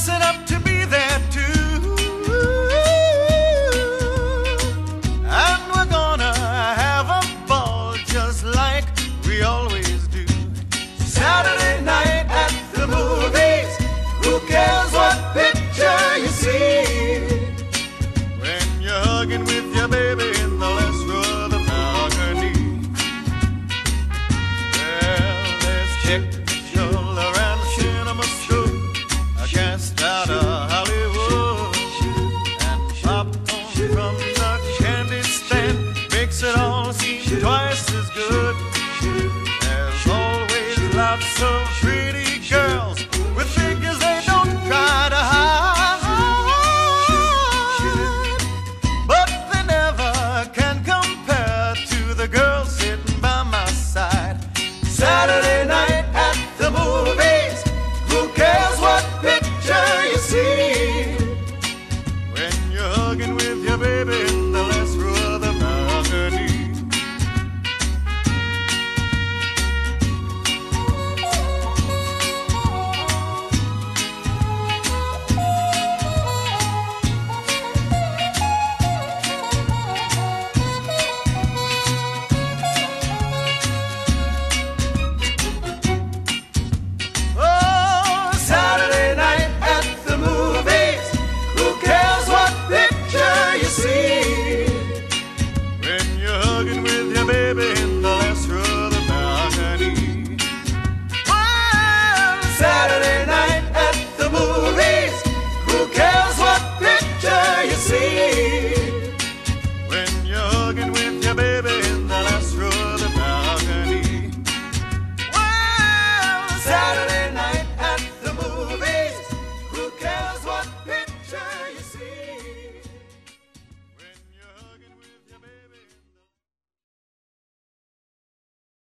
set up to be there too. And we're gonna have a ball just like we always do. Saturday night at the movies, who cares what picture you see? When you're hugging with your baby in the last row of the balcony. Well, let's check just as good.